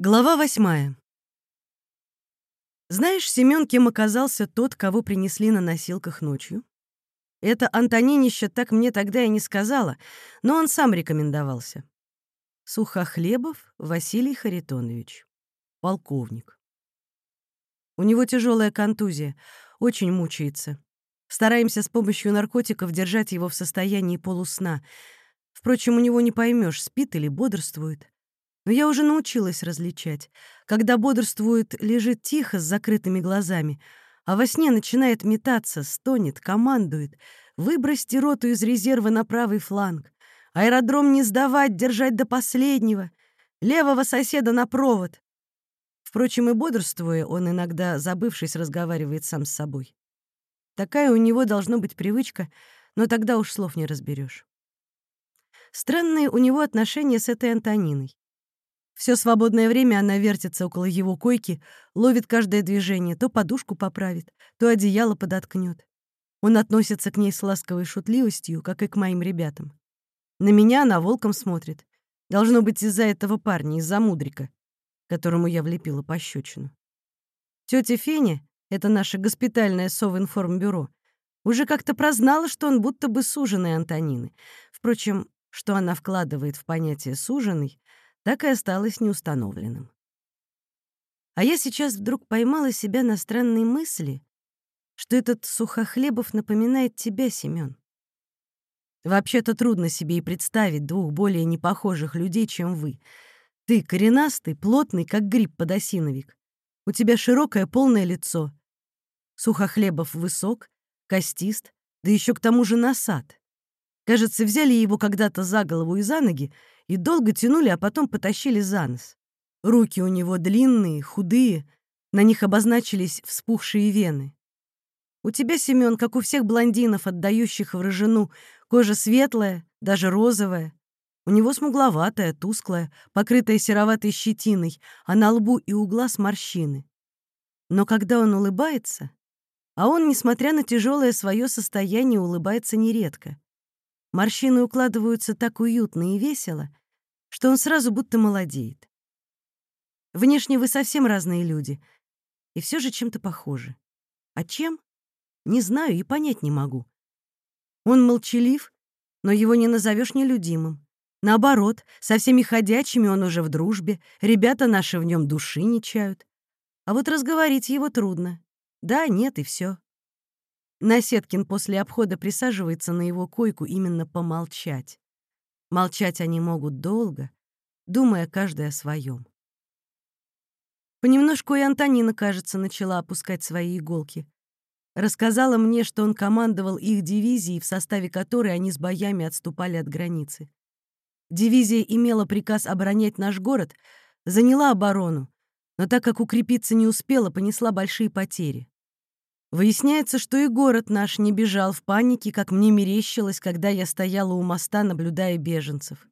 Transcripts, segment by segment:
Глава восьмая. Знаешь, Семён, кем оказался тот, кого принесли на носилках ночью? Это Антонинище так мне тогда и не сказала, но он сам рекомендовался. Сухохлебов Василий Харитонович, полковник. У него тяжелая контузия, очень мучается. Стараемся с помощью наркотиков держать его в состоянии полусна. Впрочем, у него не поймешь, спит или бодрствует. Но я уже научилась различать. Когда бодрствует, лежит тихо с закрытыми глазами, а во сне начинает метаться, стонет, командует. «Выбросьте роту из резерва на правый фланг. Аэродром не сдавать, держать до последнего. Левого соседа на провод». Впрочем, и бодрствуя, он иногда, забывшись, разговаривает сам с собой. Такая у него должна быть привычка, но тогда уж слов не разберешь. Странные у него отношения с этой Антониной. Все свободное время она вертится около его койки, ловит каждое движение, то подушку поправит, то одеяло подоткнет. Он относится к ней с ласковой шутливостью, как и к моим ребятам. На меня она волком смотрит. Должно быть из-за этого парня, из-за мудрика, которому я влепила пощечину. Тетя Феня, это наше госпитальное совинформбюро, уже как-то прознала, что он будто бы суженый Антонины. Впрочем, что она вкладывает в понятие «суженый», так и осталось неустановленным. А я сейчас вдруг поймала себя на странной мысли, что этот Сухохлебов напоминает тебя, Семён. Вообще-то трудно себе и представить двух более непохожих людей, чем вы. Ты коренастый, плотный, как гриб-подосиновик. У тебя широкое полное лицо. Сухохлебов высок, костист, да еще к тому же насад. Кажется, взяли его когда-то за голову и за ноги и долго тянули, а потом потащили за нос. Руки у него длинные, худые, на них обозначились вспухшие вены. У тебя, Семён, как у всех блондинов, отдающих в рыжину, кожа светлая, даже розовая. У него смугловатая, тусклая, покрытая сероватой щетиной, а на лбу и у глаз морщины. Но когда он улыбается, а он, несмотря на тяжелое свое состояние, улыбается нередко. Морщины укладываются так уютно и весело, что он сразу будто молодеет. Внешне вы совсем разные люди, и все же чем-то похожи. А чем? Не знаю и понять не могу. Он молчалив, но его не назовешь нелюдимым. Наоборот, со всеми ходячими он уже в дружбе, ребята наши в нем души не чают. А вот разговорить его трудно. Да, нет и все. Насеткин после обхода присаживается на его койку именно помолчать. Молчать они могут долго, думая каждый о своем. Понемножку и Антонина, кажется, начала опускать свои иголки. Рассказала мне, что он командовал их дивизией, в составе которой они с боями отступали от границы. Дивизия имела приказ оборонять наш город, заняла оборону, но так как укрепиться не успела, понесла большие потери. Выясняется, что и город наш не бежал в панике, как мне мерещилось, когда я стояла у моста, наблюдая беженцев.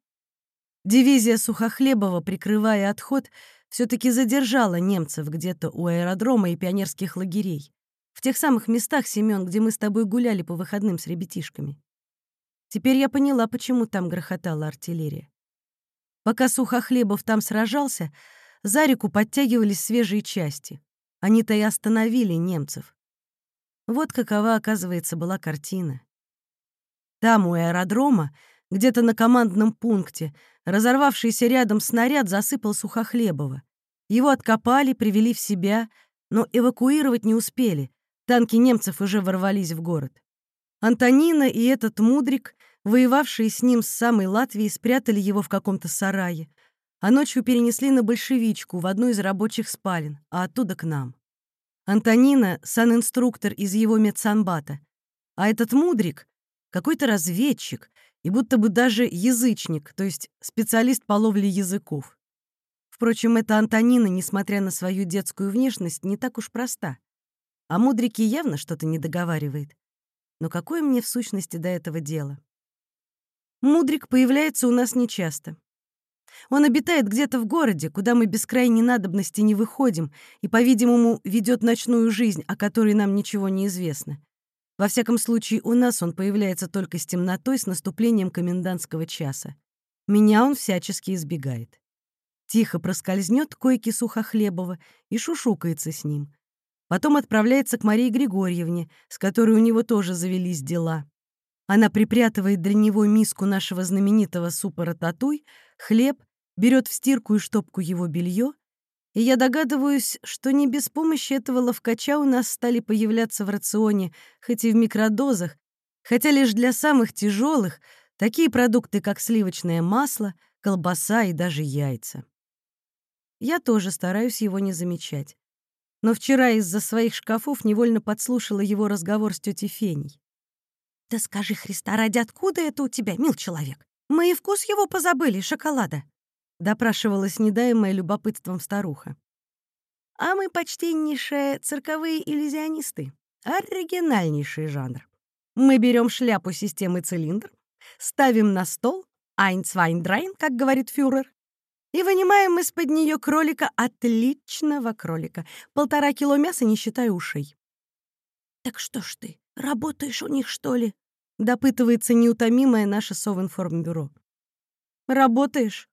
Дивизия Сухохлебова, прикрывая отход, все таки задержала немцев где-то у аэродрома и пионерских лагерей. В тех самых местах, Семён, где мы с тобой гуляли по выходным с ребятишками. Теперь я поняла, почему там грохотала артиллерия. Пока Сухохлебов там сражался, за реку подтягивались свежие части. Они-то и остановили немцев. Вот какова, оказывается, была картина. Там, у аэродрома, где-то на командном пункте, разорвавшийся рядом снаряд засыпал Сухохлебова. Его откопали, привели в себя, но эвакуировать не успели. Танки немцев уже ворвались в город. Антонина и этот мудрик, воевавшие с ним с самой Латвии, спрятали его в каком-то сарае, а ночью перенесли на большевичку в одну из рабочих спален, а оттуда к нам. Антонина — санинструктор из его медсанбата. А этот мудрик — какой-то разведчик и будто бы даже язычник, то есть специалист по ловле языков. Впрочем, эта Антонина, несмотря на свою детскую внешность, не так уж проста. А мудрики явно что-то не договаривает. Но какое мне в сущности до этого дело? Мудрик появляется у нас нечасто. Он обитает где-то в городе, куда мы без крайней надобности не выходим, и, по-видимому, ведет ночную жизнь, о которой нам ничего не известно. Во всяком случае, у нас он появляется только с темнотой, с наступлением комендантского часа. Меня он всячески избегает. тихо проскользнет к койке Сухохлебова и шушукается с ним. Потом отправляется к Марии Григорьевне, с которой у него тоже завелись дела. Она припрятывает для него миску нашего знаменитого супа рататуй, хлеб, берет в стирку и штопку его белье, и я догадываюсь, что не без помощи этого ловкача у нас стали появляться в рационе, хоть и в микродозах, хотя лишь для самых тяжелых, такие продукты, как сливочное масло, колбаса и даже яйца. Я тоже стараюсь его не замечать. Но вчера из-за своих шкафов невольно подслушала его разговор с тетей Феней. «Да скажи, Христа ради, откуда это у тебя, мил человек? Мы и вкус его позабыли, шоколада!» — допрашивалась снедаемая любопытством старуха. «А мы почтеннейшие цирковые иллюзионисты. Оригинальнейший жанр. Мы берем шляпу системы цилиндр, ставим на стол, eins, zwei, drei, как говорит фюрер, и вынимаем из-под нее кролика, отличного кролика. Полтора кило мяса, не считая ушей. «Так что ж ты, работаешь у них, что ли?» — допытывается неутомимое наше Совинформбюро. «Работаешь?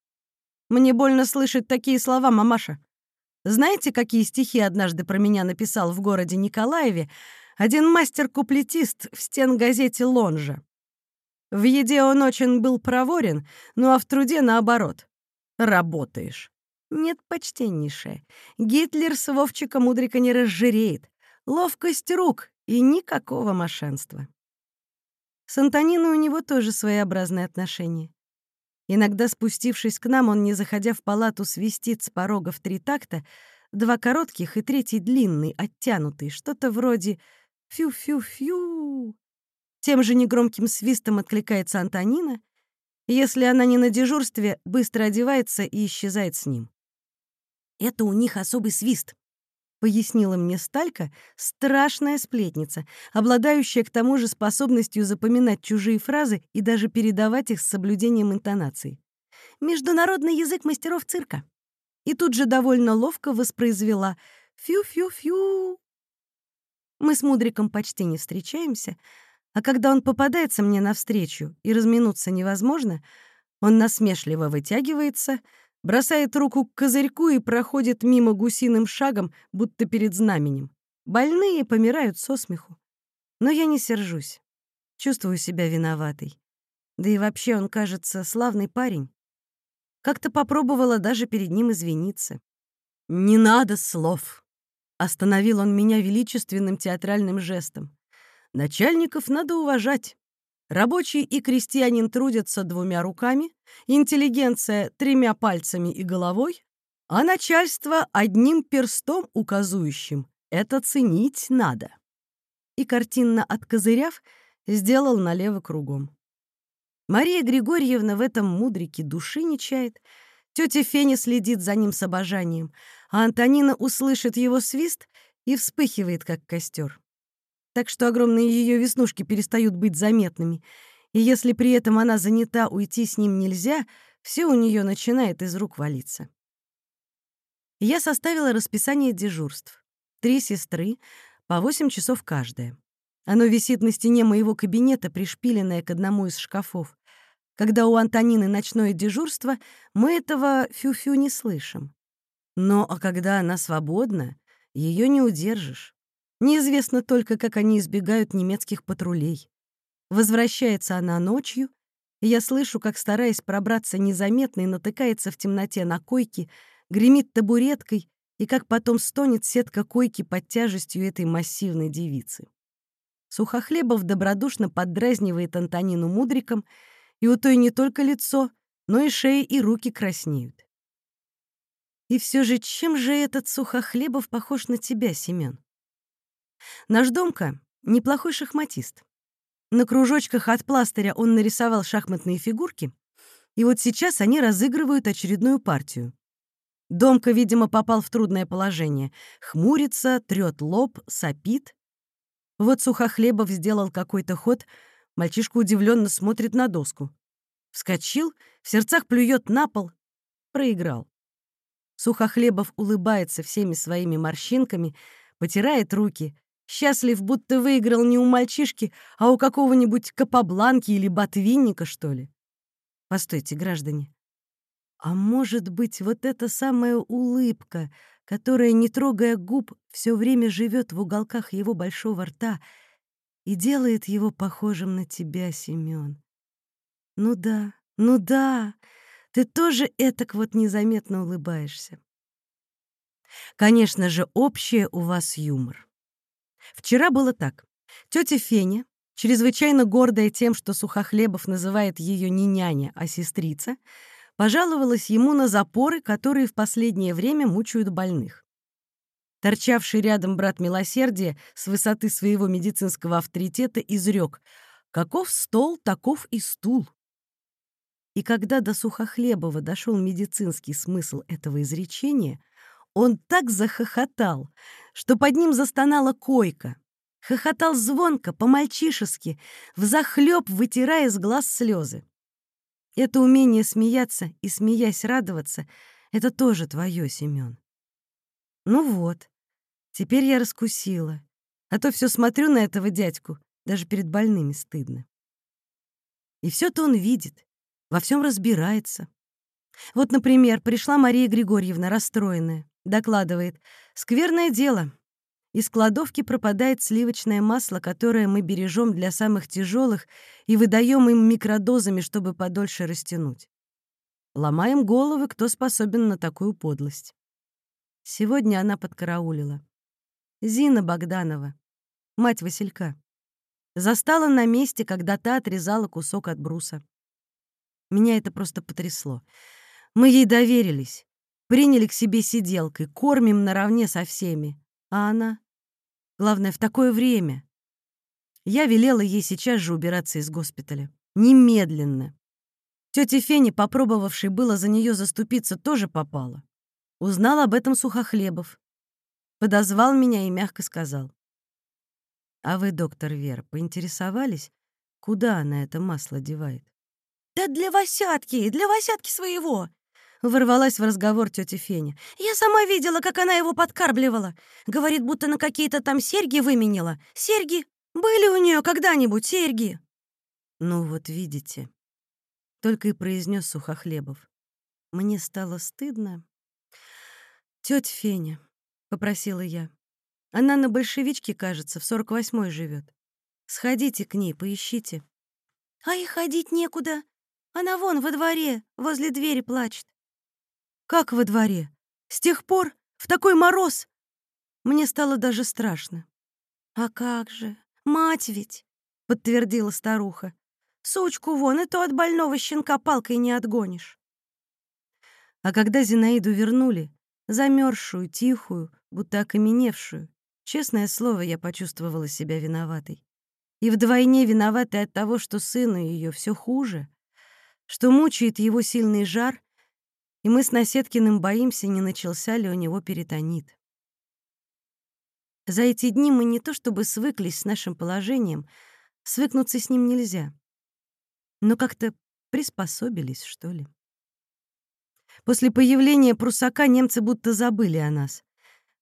Мне больно слышать такие слова, мамаша. Знаете, какие стихи однажды про меня написал в городе Николаеве один мастер-куплетист в стенгазете «Лонжа»? В еде он очень был проворен, ну а в труде наоборот. Работаешь. Нет, почтеннейшее. Гитлер с Вовчика Мудрика не разжиреет. Ловкость рук и никакого мошенства. С Антониной у него тоже своеобразные отношения. Иногда, спустившись к нам, он, не заходя в палату, свистит с порога в три такта, два коротких и третий длинный, оттянутый, что-то вроде «фю-фю-фю». Тем же негромким свистом откликается Антонина, если она не на дежурстве, быстро одевается и исчезает с ним. «Это у них особый свист», — пояснила мне Сталька, страшная сплетница, обладающая к тому же способностью запоминать чужие фразы и даже передавать их с соблюдением интонаций. «Международный язык мастеров цирка». И тут же довольно ловко воспроизвела «фю-фю-фю». Мы с Мудриком почти не встречаемся, а когда он попадается мне навстречу и разминуться невозможно, он насмешливо вытягивается, бросает руку к козырьку и проходит мимо гусиным шагом, будто перед знаменем. Больные помирают со смеху. Но я не сержусь. Чувствую себя виноватой. Да и вообще он, кажется, славный парень. Как-то попробовала даже перед ним извиниться. «Не надо слов!» Остановил он меня величественным театральным жестом. Начальников надо уважать. Рабочий и крестьянин трудятся двумя руками, интеллигенция — тремя пальцами и головой, а начальство — одним перстом указующим. Это ценить надо. И картинно откозыряв, сделал налево кругом. Мария Григорьевна в этом мудрике души не чает, тетя Феня следит за ним с обожанием, а Антонина услышит его свист и вспыхивает, как костер так что огромные ее веснушки перестают быть заметными. И если при этом она занята, уйти с ним нельзя, все у нее начинает из рук валиться. Я составила расписание дежурств. Три сестры, по восемь часов каждая. Оно висит на стене моего кабинета, пришпиленное к одному из шкафов. Когда у Антонины ночное дежурство, мы этого фю-фю не слышим. Но а когда она свободна, ее не удержишь. Неизвестно только, как они избегают немецких патрулей. Возвращается она ночью, и я слышу, как, стараясь пробраться незаметно и натыкается в темноте на койке, гремит табуреткой и как потом стонет сетка койки под тяжестью этой массивной девицы. Сухохлебов добродушно поддразнивает Антонину мудриком, и у той не только лицо, но и шея и руки краснеют. И все же, чем же этот Сухохлебов похож на тебя, Семен? Наш Домка — неплохой шахматист. На кружочках от пластыря он нарисовал шахматные фигурки, и вот сейчас они разыгрывают очередную партию. Домка, видимо, попал в трудное положение. Хмурится, трёт лоб, сопит. Вот Сухохлебов сделал какой-то ход, мальчишка удивленно смотрит на доску. Вскочил, в сердцах плюет на пол. Проиграл. Сухохлебов улыбается всеми своими морщинками, потирает руки, Счастлив, будто выиграл не у мальчишки, а у какого-нибудь Капабланки или Ботвинника, что ли. Постойте, граждане. А может быть, вот эта самая улыбка, которая, не трогая губ, все время живет в уголках его большого рта и делает его похожим на тебя, Семен. Ну да, ну да, ты тоже этак вот незаметно улыбаешься. Конечно же, общее у вас юмор. Вчера было так. Тетя Феня, чрезвычайно гордая тем, что Сухохлебов называет ее не няня, а сестрица, пожаловалась ему на запоры, которые в последнее время мучают больных. Торчавший рядом брат милосердия с высоты своего медицинского авторитета изрек «Каков стол, таков и стул». И когда до Сухохлебова дошел медицинский смысл этого изречения, он так захохотал, что под ним застонала койка. Хохотал звонко, по-мальчишески, взахлёб вытирая с глаз слезы. Это умение смеяться и, смеясь, радоваться — это тоже твое, Семен. Ну вот, теперь я раскусила. А то все смотрю на этого дядьку, даже перед больными стыдно. И все то он видит, во всем разбирается. Вот, например, пришла Мария Григорьевна, расстроенная, докладывает. «Скверное дело. Из кладовки пропадает сливочное масло, которое мы бережем для самых тяжелых и выдаем им микродозами, чтобы подольше растянуть. Ломаем головы, кто способен на такую подлость. Сегодня она подкараулила. Зина Богданова, мать Василька. Застала на месте, когда та отрезала кусок от бруса. Меня это просто потрясло. Мы ей доверились, приняли к себе сиделкой, кормим наравне со всеми. А она Главное, в такое время. Я велела ей сейчас же убираться из госпиталя. Немедленно. Тетя Феня, попробовавшей было за нее заступиться, тоже попала. Узнал об этом Сухохлебов. Подозвал меня и мягко сказал. «А вы, доктор Вера, поинтересовались, куда она это масло девает?» «Да для Васятки, для Васятки своего!» Ворвалась в разговор тетя Феня. «Я сама видела, как она его подкармливала. Говорит, будто на какие-то там серьги выменила. Серьги? Были у нее когда-нибудь серьги?» «Ну вот видите», — только и произнес Сухохлебов. Мне стало стыдно. «Тетя Феня», — попросила я. «Она на большевичке, кажется, в сорок восьмой живет. Сходите к ней, поищите». «А и ходить некуда. Она вон во дворе, возле двери плачет. Как во дворе? С тех пор? В такой мороз? Мне стало даже страшно. А как же? Мать ведь, подтвердила старуха. Сучку вон, и то от больного щенка палкой не отгонишь. А когда Зинаиду вернули, замерзшую, тихую, будто окаменевшую, честное слово, я почувствовала себя виноватой. И вдвойне виноватой от того, что сыну ее все хуже, что мучает его сильный жар и мы с Наседкиным боимся, не начался ли у него перитонит. За эти дни мы не то чтобы свыклись с нашим положением, свыкнуться с ним нельзя, но как-то приспособились, что ли. После появления прусака немцы будто забыли о нас.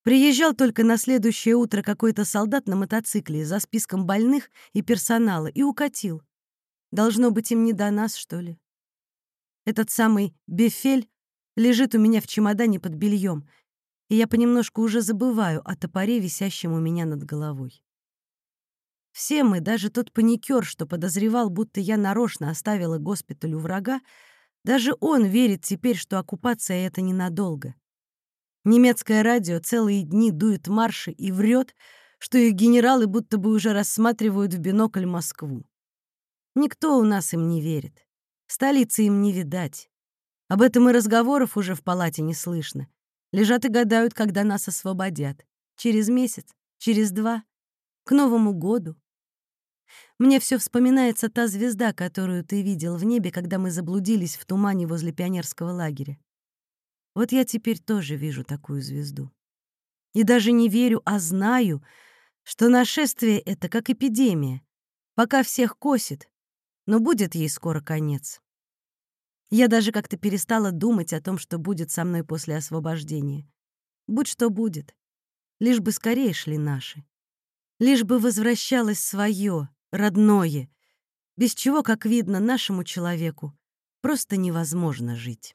Приезжал только на следующее утро какой-то солдат на мотоцикле за списком больных и персонала и укатил. Должно быть, им не до нас, что ли. Этот самый Бефель лежит у меня в чемодане под бельем, и я понемножку уже забываю о топоре, висящем у меня над головой. Все мы, даже тот паникер, что подозревал, будто я нарочно оставила госпиталю врага, даже он верит теперь, что оккупация — это ненадолго. Немецкое радио целые дни дует марши и врет, что их генералы будто бы уже рассматривают в бинокль Москву. Никто у нас им не верит. Столицы им не видать. Об этом и разговоров уже в палате не слышно. Лежат и гадают, когда нас освободят. Через месяц, через два, к Новому году. Мне все вспоминается та звезда, которую ты видел в небе, когда мы заблудились в тумане возле пионерского лагеря. Вот я теперь тоже вижу такую звезду. И даже не верю, а знаю, что нашествие — это как эпидемия. Пока всех косит, но будет ей скоро конец. Я даже как-то перестала думать о том, что будет со мной после освобождения. Будь что будет. Лишь бы скорее шли наши. Лишь бы возвращалось свое, родное, без чего, как видно, нашему человеку просто невозможно жить.